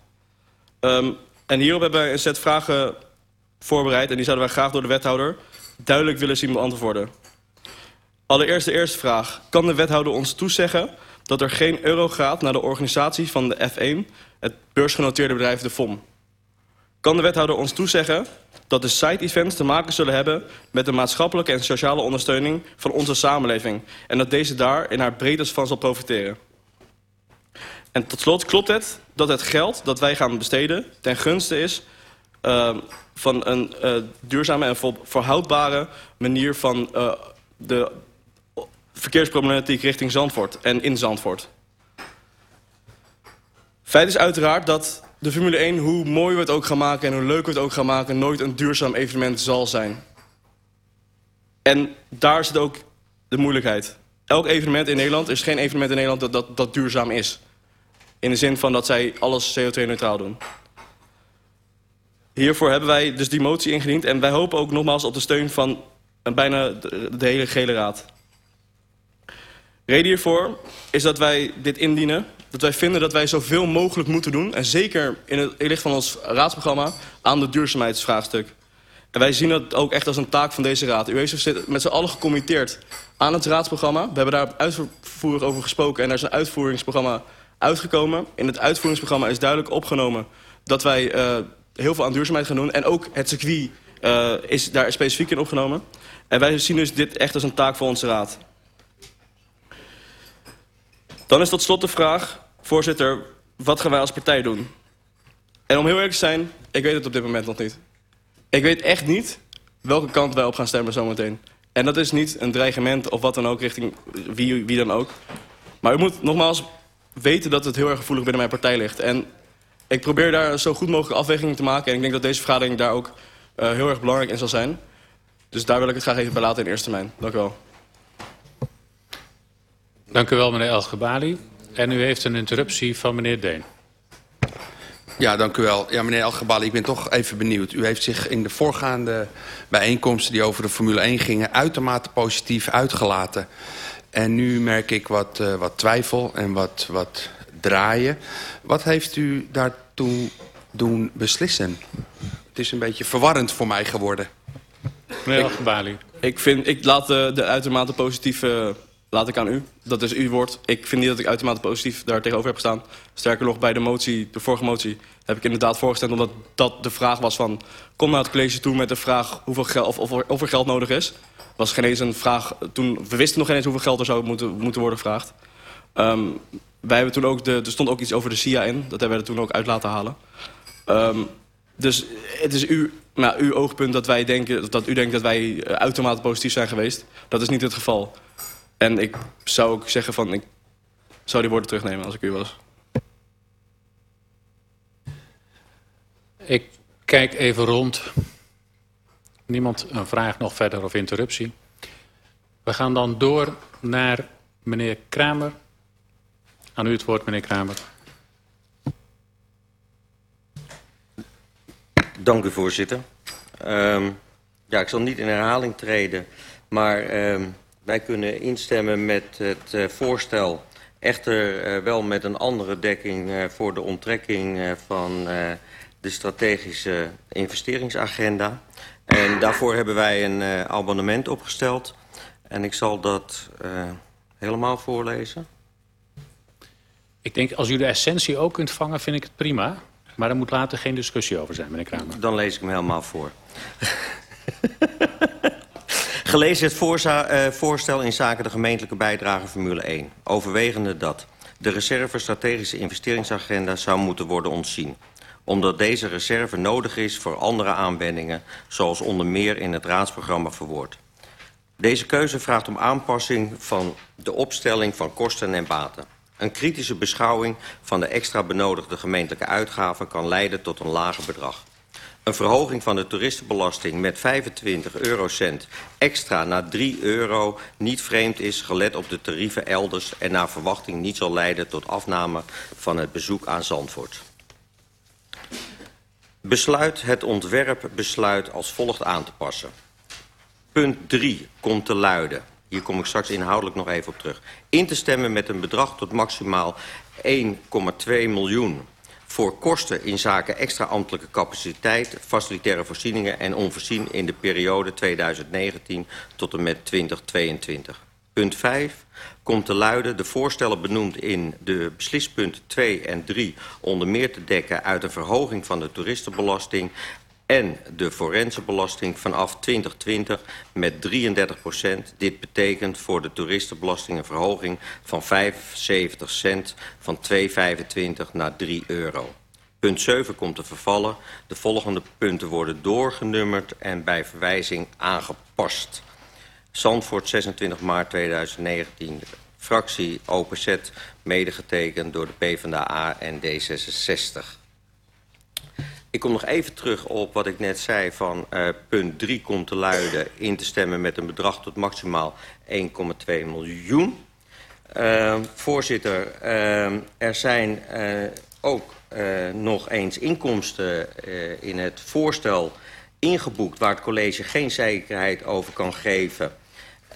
Um, en hierop hebben wij een set vragen voorbereid... en die zouden wij graag door de wethouder duidelijk willen zien beantwoorden. Allereerst de eerste vraag. Kan de wethouder ons toezeggen dat er geen euro gaat... naar de organisatie van de F1, het beursgenoteerde bedrijf De FOM? Kan de wethouder ons toezeggen dat de side-events te maken zullen hebben... met de maatschappelijke en sociale ondersteuning van onze samenleving... en dat deze daar in haar breedtes van zal profiteren? En tot slot klopt het dat het geld dat wij gaan besteden... ten gunste is uh, van een uh, duurzame en verhoudbare manier... van uh, de verkeersproblematiek richting Zandvoort en in Zandvoort. Feit is uiteraard dat de Formule 1, hoe mooi we het ook gaan maken... en hoe leuk we het ook gaan maken... nooit een duurzaam evenement zal zijn. En daar zit ook de moeilijkheid. Elk evenement in Nederland is geen evenement in Nederland dat, dat, dat duurzaam is. In de zin van dat zij alles CO2-neutraal doen. Hiervoor hebben wij dus die motie ingediend... en wij hopen ook nogmaals op de steun van bijna de, de hele gele raad. Reden hiervoor is dat wij dit indienen dat wij vinden dat wij zoveel mogelijk moeten doen... en zeker in het licht van ons raadsprogramma... aan de duurzaamheidsvraagstuk. En wij zien dat ook echt als een taak van deze raad. U heeft met z'n allen gecommitteerd aan het raadsprogramma. We hebben daar uitvoerig over gesproken... en er is een uitvoeringsprogramma uitgekomen. In het uitvoeringsprogramma is duidelijk opgenomen... dat wij uh, heel veel aan duurzaamheid gaan doen. En ook het circuit uh, is daar specifiek in opgenomen. En wij zien dus dit echt als een taak voor onze raad. Dan is tot slot de vraag, voorzitter, wat gaan wij als partij doen? En om heel eerlijk te zijn, ik weet het op dit moment nog niet. Ik weet echt niet welke kant wij op gaan stemmen zometeen. En dat is niet een dreigement of wat dan ook richting wie, wie dan ook. Maar u moet nogmaals weten dat het heel erg gevoelig binnen mijn partij ligt. En ik probeer daar zo goed mogelijk afwegingen te maken. En ik denk dat deze vergadering daar ook uh, heel erg belangrijk in zal zijn. Dus daar wil ik het graag even bij laten in eerste termijn. Dank u wel. Dank u wel, meneer El En u heeft een interruptie van meneer Deen. Ja, dank u wel. Ja, meneer El ik ben toch even benieuwd. U heeft zich in de voorgaande bijeenkomsten die over de Formule 1 gingen... uitermate positief uitgelaten. En nu merk ik wat, uh, wat twijfel en wat, wat draaien. Wat heeft u daartoe doen beslissen? Het is een beetje verwarrend voor mij geworden. Meneer El Ik, vind, ik laat de, de uitermate positieve laat ik aan u. Dat is uw woord. Ik vind niet dat ik uitermate positief daar tegenover heb gestaan. Sterker nog, bij de motie, de vorige motie, heb ik inderdaad voorgestemd... omdat dat de vraag was van... kom naar het college toe met de vraag hoeveel geld, of, of, er, geld nodig is. was geen eens een vraag... Toen, we wisten nog geen eens hoeveel geld er zou moeten, moeten worden gevraagd. Um, wij hebben toen ook de, er stond ook iets over de SIA in. Dat hebben we er toen ook uit laten halen. Um, dus het is uw, nou, uw oogpunt dat, wij denken, dat u denkt dat wij uh, uitermate positief zijn geweest. Dat is niet het geval. En ik zou ook zeggen van, ik zou die woorden terugnemen als ik u was. Ik kijk even rond. Niemand een vraag nog verder of interruptie. We gaan dan door naar meneer Kramer. Aan u het woord, meneer Kramer. Dank u, voorzitter. Um, ja, ik zal niet in herhaling treden, maar um, wij kunnen instemmen met het uh, voorstel. Echter uh, wel met een andere dekking uh, voor de onttrekking van de strategische investeringsagenda. En daarvoor hebben wij een abonnement opgesteld. En ik zal dat helemaal voorlezen. Ik denk, als u de essentie ook kunt vangen, vind ik het prima. Maar er moet later geen discussie over zijn, meneer Kramer. Dan lees ik hem helemaal voor. Gelezen het uh, voorstel in zaken de gemeentelijke bijdrage Formule 1. Overwegende dat de reserve strategische investeringsagenda zou moeten worden ontzien. Omdat deze reserve nodig is voor andere aanwendingen, zoals onder meer in het raadsprogramma verwoord. Deze keuze vraagt om aanpassing van de opstelling van kosten en baten. Een kritische beschouwing van de extra benodigde gemeentelijke uitgaven kan leiden tot een lager bedrag. Een verhoging van de toeristenbelasting met 25 eurocent extra naar 3 euro niet vreemd is gelet op de tarieven elders en naar verwachting niet zal leiden tot afname van het bezoek aan Zandvoort. Besluit het ontwerpbesluit als volgt aan te passen. Punt 3 komt te luiden. Hier kom ik straks inhoudelijk nog even op terug. In te stemmen met een bedrag tot maximaal 1,2 miljoen voor kosten in zaken extra ambtelijke capaciteit, facilitaire voorzieningen en onvoorzien in de periode 2019 tot en met 2022. Punt 5 komt te luiden de voorstellen benoemd in de beslispunten 2 en 3 onder meer te dekken uit een verhoging van de toeristenbelasting en de forensenbelasting vanaf 2020 met 33 procent. Dit betekent voor de toeristenbelasting een verhoging van 75 cent van 2,25 naar 3 euro. Punt 7 komt te vervallen. De volgende punten worden doorgenummerd en bij verwijzing aangepast. Zandvoort 26 maart 2019, fractie OPZ, medegetekend door de PvdA en D66. Ik kom nog even terug op wat ik net zei van uh, punt 3 komt te luiden... in te stemmen met een bedrag tot maximaal 1,2 miljoen. Uh, voorzitter, uh, er zijn ook nog eens inkomsten in het voorstel ingeboekt... waar het college geen zekerheid over kan geven...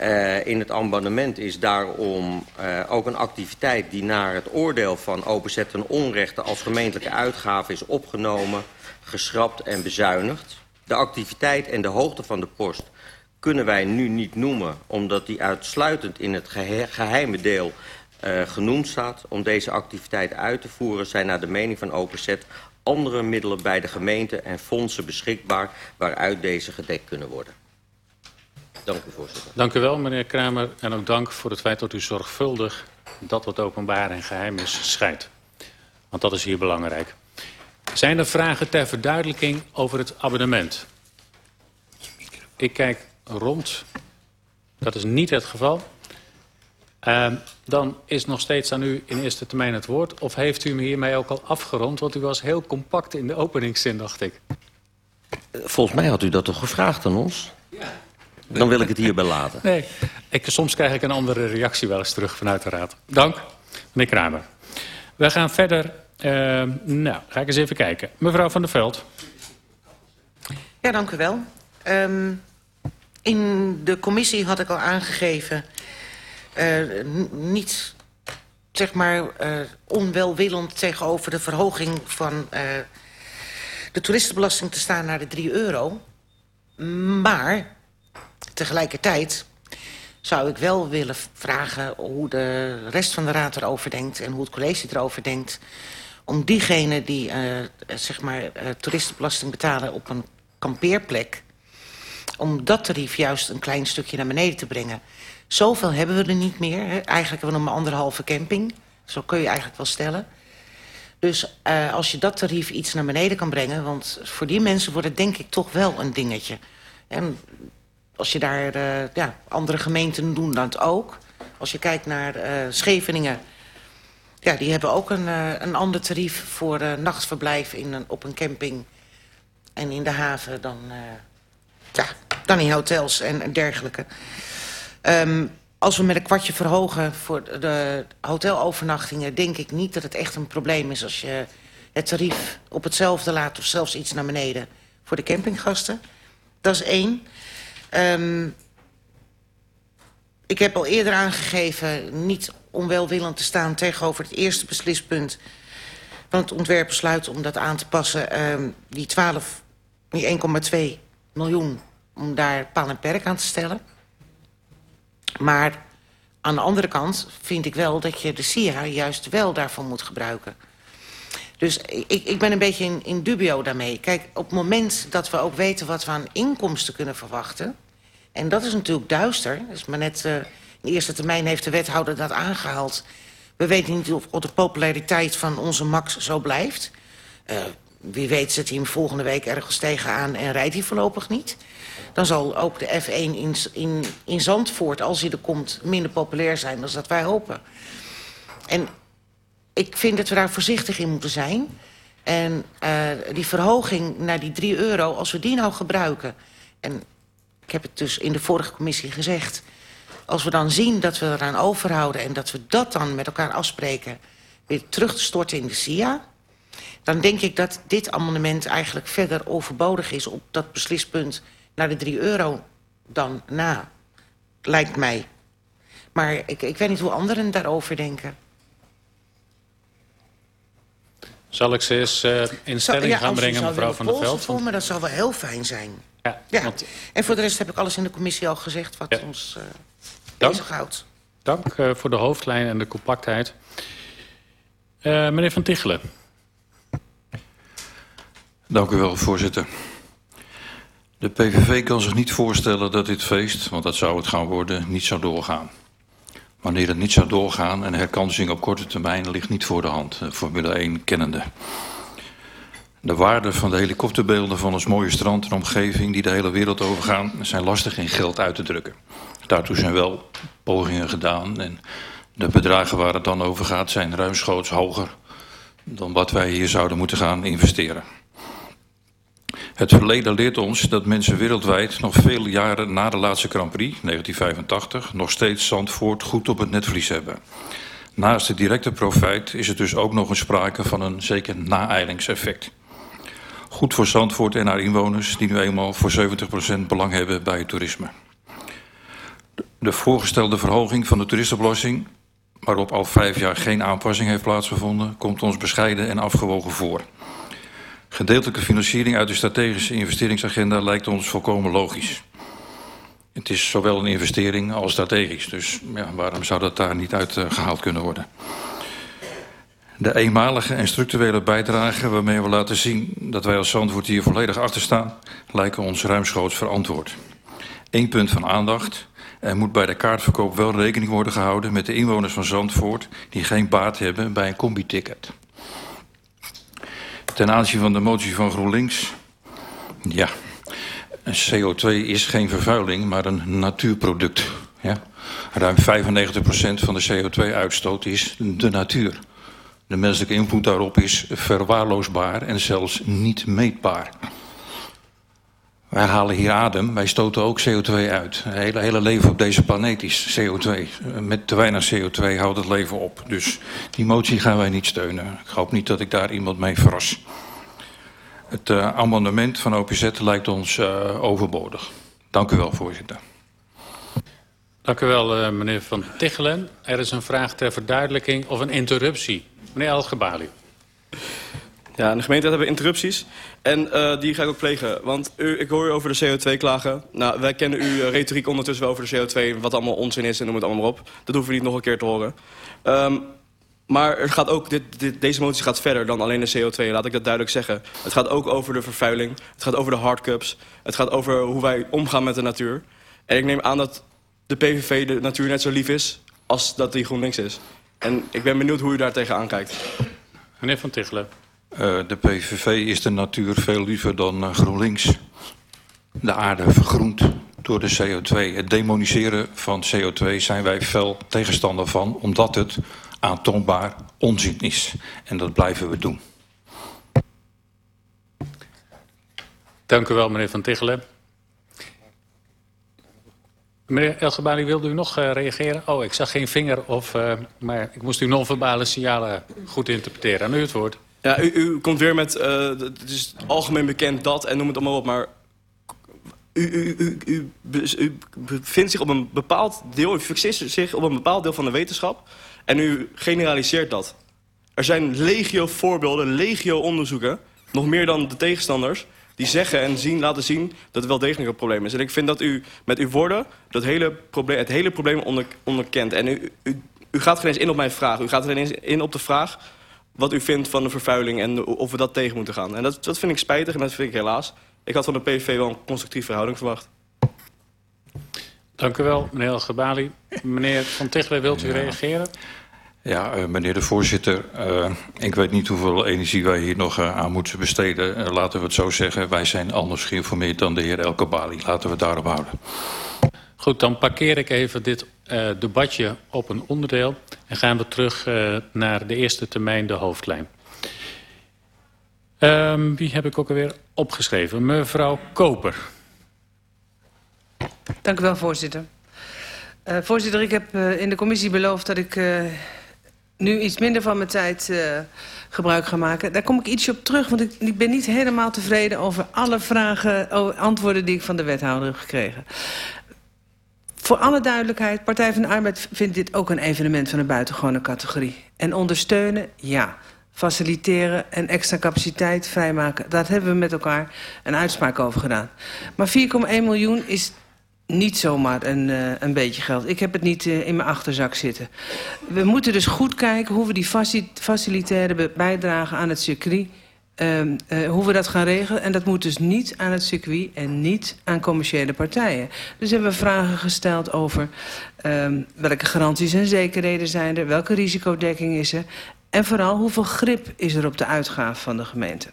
Uh, in het amendement is daarom uh, ook een activiteit die naar het oordeel van openzet en onrechte als gemeentelijke uitgave is opgenomen, geschrapt en bezuinigd. De activiteit en de hoogte van de post kunnen wij nu niet noemen, omdat die uitsluitend in het gehe geheime deel uh, genoemd staat. Om deze activiteit uit te voeren zijn naar de mening van openzet andere middelen bij de gemeente en fondsen beschikbaar waaruit deze gedekt kunnen worden. Dank u, voorzitter. Dank u wel, meneer Kramer. En ook dank voor het feit dat u zorgvuldig dat wat openbaar en geheim is scheidt. Want dat is hier belangrijk. Zijn er vragen ter verduidelijking over het abonnement? Ik kijk rond. Dat is niet het geval. Uh, dan is nog steeds aan u in eerste termijn het woord. Of heeft u hem hiermee ook al afgerond? Want u was heel compact in de openingszin, dacht ik. Volgens mij had u dat toch gevraagd aan ons? Ja. Dan wil ik het hierbij laten. Nee, ik, soms krijg ik een andere reactie wel eens terug vanuit de raad. Dank, meneer Kramer. We gaan verder. Uh, nou, ga ik eens even kijken. Mevrouw van der Veld. Ja, dank u wel. Um, in de commissie had ik al aangegeven... Uh, niet, zeg maar, uh, onwelwillend tegenover de verhoging van uh, de toeristenbelasting te staan naar de 3 euro. Maar Tegelijkertijd zou ik wel willen vragen hoe de rest van de raad erover denkt... en hoe het college erover denkt... om diegenen die uh, zeg maar, uh, toeristenbelasting betalen op een kampeerplek... om dat tarief juist een klein stukje naar beneden te brengen. Zoveel hebben we er niet meer. Eigenlijk hebben we nog maar anderhalve camping. Zo kun je eigenlijk wel stellen. Dus uh, als je dat tarief iets naar beneden kan brengen... want voor die mensen wordt het denk ik toch wel een dingetje... En als je daar, uh, ja, andere gemeenten doen dat ook. Als je kijkt naar uh, Scheveningen, ja, die hebben ook een, uh, een ander tarief voor nachtverblijf in een, op een camping en in de haven dan, ja, dan in hotels en dergelijke. Um, als we met een kwartje verhogen voor de hotelovernachtingen... denk ik niet dat het echt een probleem is als je het tarief op hetzelfde laat... of zelfs iets naar beneden voor de campinggasten. Dat is één. Um, ik heb al eerder aangegeven niet onwelwillend te staan tegenover het eerste beslispunt van het ontwerpbesluit om dat aan te passen. Um, die 12, die 1,2 miljoen, om daar paal en perk aan te stellen. Maar aan de andere kant vind ik wel dat je de SIA juist wel daarvan moet gebruiken. Dus ik, ik ben een beetje in, in dubio daarmee. Kijk, op het moment dat we ook weten wat we aan inkomsten kunnen verwachten... En dat is natuurlijk duister. Dus maar net uh, in eerste termijn heeft de wethouder dat aangehaald. We weten niet of, of de populariteit van onze Max zo blijft. Uh, wie weet zet hij hem volgende week ergens tegenaan en rijdt hij voorlopig niet. Dan zal ook de F1 in, in, in Zandvoort, als hij er komt, minder populair zijn dan dat wij hopen. En ik vind dat we daar voorzichtig in moeten zijn. En uh, die verhoging naar die 3 euro, als we die nou gebruiken... en ik heb het dus in de vorige commissie gezegd... als we dan zien dat we eraan overhouden... en dat we dat dan met elkaar afspreken... weer terug te storten in de SIA... dan denk ik dat dit amendement eigenlijk verder overbodig is... op dat beslispunt naar de 3 euro dan na. Lijkt mij. Maar ik, ik weet niet hoe anderen daarover denken. Zal ik ze eens uh, in stelling ja, gaan brengen, mevrouw Van der Veld? Voor me, dat zou wel heel fijn zijn. Ja, ja. Want... en voor de rest heb ik alles in de commissie al gezegd wat ja. ons uh, bezighoudt. Dank uh, voor de hoofdlijn en de compactheid. Uh, meneer Van Tichelen. Dank u wel, voorzitter. De PVV kan zich niet voorstellen dat dit feest, want dat zou het gaan worden, niet zou doorgaan. Wanneer het niet zou doorgaan en herkansing op korte termijn ligt niet voor de hand, Formule 1 kennende. De waarde van de helikopterbeelden van ons mooie strand en omgeving die de hele wereld overgaan, zijn lastig in geld uit te drukken. Daartoe zijn wel pogingen gedaan en de bedragen waar het dan over gaat zijn ruimschoots hoger dan wat wij hier zouden moeten gaan investeren. Het verleden leert ons dat mensen wereldwijd nog veel jaren na de laatste Grand Prix, 1985, nog steeds Zandvoort goed op het netvlies hebben. Naast het directe profijt is het dus ook nog een sprake van een zeker naeilingseffect. Goed voor Zandvoort en haar inwoners die nu eenmaal voor 70% belang hebben bij het toerisme. De voorgestelde verhoging van de toeristenbelasting, waarop al vijf jaar geen aanpassing heeft plaatsgevonden, komt ons bescheiden en afgewogen voor. Gedeeltelijke financiering uit de strategische investeringsagenda lijkt ons volkomen logisch. Het is zowel een investering als strategisch, dus ja, waarom zou dat daar niet uit uh, gehaald kunnen worden? De eenmalige en structurele bijdrage waarmee we laten zien dat wij als Zandvoort hier volledig achter staan, lijken ons ruimschoots verantwoord. Eén punt van aandacht. Er moet bij de kaartverkoop wel rekening worden gehouden met de inwoners van Zandvoort die geen baat hebben bij een combi-ticket. Ten aanzien van de motie van GroenLinks. Ja, CO2 is geen vervuiling, maar een natuurproduct. Ja? Ruim 95% van de CO2-uitstoot is de natuur. De menselijke invloed daarop is verwaarloosbaar en zelfs niet meetbaar. Wij halen hier adem, wij stoten ook CO2 uit. Het hele, hele leven op deze planeet is CO2. Met te weinig CO2 houdt het leven op. Dus die motie gaan wij niet steunen. Ik hoop niet dat ik daar iemand mee verras. Het uh, amendement van OPZ lijkt ons uh, overbodig. Dank u wel, voorzitter. Dank u wel, uh, meneer Van Tichelen. Er is een vraag ter verduidelijking of een interruptie. Meneer Algebali. Ja, in de gemeente hebben we interrupties. En uh, die ga ik ook plegen. Want u, ik hoor u over de CO2 klagen. Nou, wij kennen uw uh, retoriek ondertussen wel over de CO2. Wat allemaal onzin is en noem het allemaal op. Dat hoeven we niet nog een keer te horen. Um, maar er gaat ook, dit, dit, deze motie gaat verder dan alleen de CO2. Laat ik dat duidelijk zeggen. Het gaat ook over de vervuiling. Het gaat over de hardcups. Het gaat over hoe wij omgaan met de natuur. En ik neem aan dat de PVV de natuur net zo lief is... als dat die GroenLinks is. En ik ben benieuwd hoe u daar tegenaan kijkt. Meneer Van Tichelen. Uh, de PVV is de natuur veel liever dan uh, GroenLinks. De aarde vergroent door de CO2. Het demoniseren van CO2 zijn wij fel tegenstander van... omdat het aantoonbaar onzin is. En dat blijven we doen. Dank u wel, meneer Van Tichelen. Meneer Elgebali, wilde u nog uh, reageren? Oh, ik zag geen vinger, of, uh, maar ik moest uw non-verbale signalen goed interpreteren. Aan u het woord. Ja, u, u komt weer met, uh, het is algemeen bekend dat en noem het allemaal op, maar u, u, u, u, u bevindt zich op een bepaald deel, u fixeert zich op een bepaald deel van de wetenschap en u generaliseert dat. Er zijn legio voorbeelden, legio onderzoeken, nog meer dan de tegenstanders... die zeggen en zien, laten zien dat het wel degelijk een probleem is. En ik vind dat u met uw woorden dat hele probleem, het hele probleem onder, onderkent. En u, u, u gaat geen eens in op mijn vraag. U gaat geen eens in op de vraag wat u vindt van de vervuiling... en of we dat tegen moeten gaan. En dat, dat vind ik spijtig en dat vind ik helaas. Ik had van de PVV wel een constructieve verhouding verwacht. Dank u wel, meneer El Meneer Van Tichelen, wilt u ja. reageren? Ja, uh, meneer de voorzitter, uh, ik weet niet hoeveel energie wij hier nog uh, aan moeten besteden. laten we het zo zeggen, wij zijn anders geïnformeerd dan de heer El Kabali. Laten we het daarop houden. Goed, dan parkeer ik even dit debatje op een onderdeel... en gaan we terug naar de eerste termijn, de hoofdlijn. Um, wie heb ik ook alweer opgeschreven? Mevrouw Koper. Dank u wel, voorzitter. Uh, voorzitter, ik heb uh, in de commissie beloofd dat ik uh, nu iets minder van mijn tijd gebruik ga maken. Daar kom ik ietsje op terug, want ik, ben niet helemaal tevreden over alle vragen, oh, antwoorden die ik van de wethouder heb gekregen. Voor alle duidelijkheid, Partij van de Arbeid vindt dit ook een evenement van een buitengewone categorie. En ondersteunen, ja faciliteren en extra capaciteit vrijmaken. Daar hebben we met elkaar een uitspraak over gedaan. Maar 4,1 miljoen is niet zomaar een, uh, een beetje geld. Ik heb het niet uh, in mijn achterzak zitten. We moeten dus goed kijken hoe we die facilitaire bijdragen aan het circuit... Uh, uh, hoe we dat gaan regelen. En dat moet dus niet aan het circuit en niet aan commerciële partijen. Dus hebben we vragen gesteld over uh, welke garanties en zekerheden zijn er... welke risicodekking is er... En vooral hoeveel grip is er op de uitgaven van de gemeente.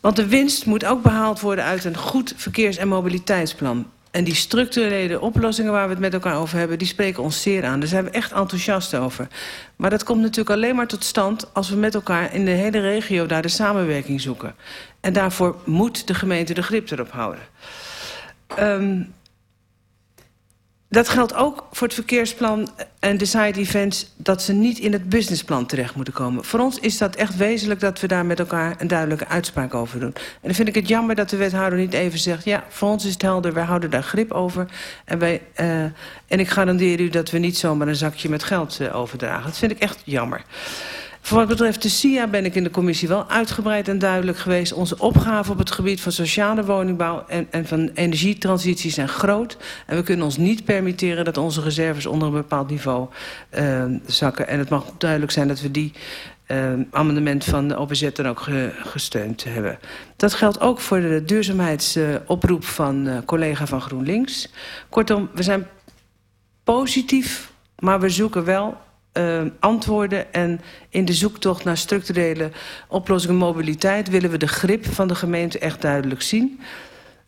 Want de winst moet ook behaald worden uit een goed verkeers- en mobiliteitsplan. En die structurele oplossingen waar we het met elkaar over hebben... die spreken ons zeer aan. Daar zijn we echt enthousiast over. Maar dat komt natuurlijk alleen maar tot stand... als we met elkaar in de hele regio daar de samenwerking zoeken. En daarvoor moet de gemeente de grip erop houden. Um, dat geldt ook voor het verkeersplan en de side events... dat ze niet in het businessplan terecht moeten komen. Voor ons is dat echt wezenlijk dat we daar met elkaar een duidelijke uitspraak over doen. En dan vind ik het jammer dat de wethouder niet even zegt... ja, voor ons is het helder, wij houden daar grip over. En, wij, uh, en ik garandeer u dat we niet zomaar een zakje met geld uh, overdragen. Dat vind ik echt jammer. Voor wat betreft de SIA ben ik in de commissie wel uitgebreid en duidelijk geweest. Onze opgaven op het gebied van sociale woningbouw en, en van energietransitie zijn groot. En we kunnen ons niet permitteren dat onze reserves onder een bepaald niveau uh, zakken. En het mag duidelijk zijn dat we die uh, amendement van de OPZ dan ook ge, gesteund hebben. Dat geldt ook voor de duurzaamheidsoproep van uh, collega van GroenLinks. Kortom, we zijn positief, maar we zoeken wel uh, antwoorden. En in de zoektocht naar structurele oplossingen mobiliteit... willen we de grip van de gemeente echt duidelijk zien.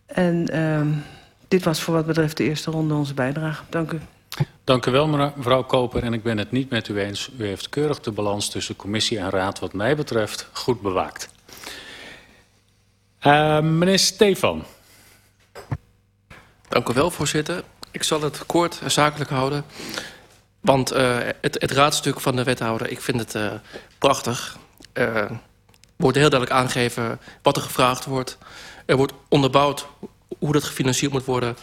En uh, dit was voor wat betreft de eerste ronde onze bijdrage. Dank u. Dank u wel, mevrouw Koper. En ik ben het niet met u eens. U heeft keurig de balans tussen commissie en raad wat mij betreft goed bewaakt. Uh, meneer Stefan. Dank u wel, voorzitter. Ik zal het kort en zakelijk houden. Want uh, het, het raadstuk van de wethouder, ik vind het uh, prachtig. Uh, wordt heel duidelijk aangegeven wat er gevraagd wordt. Er wordt onderbouwd hoe dat gefinancierd moet worden.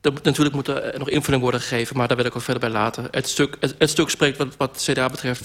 Er, natuurlijk moet er nog invulling worden gegeven, maar daar wil ik ook verder bij laten. Het stuk, het, het stuk spreekt wat, wat CDA betreft voor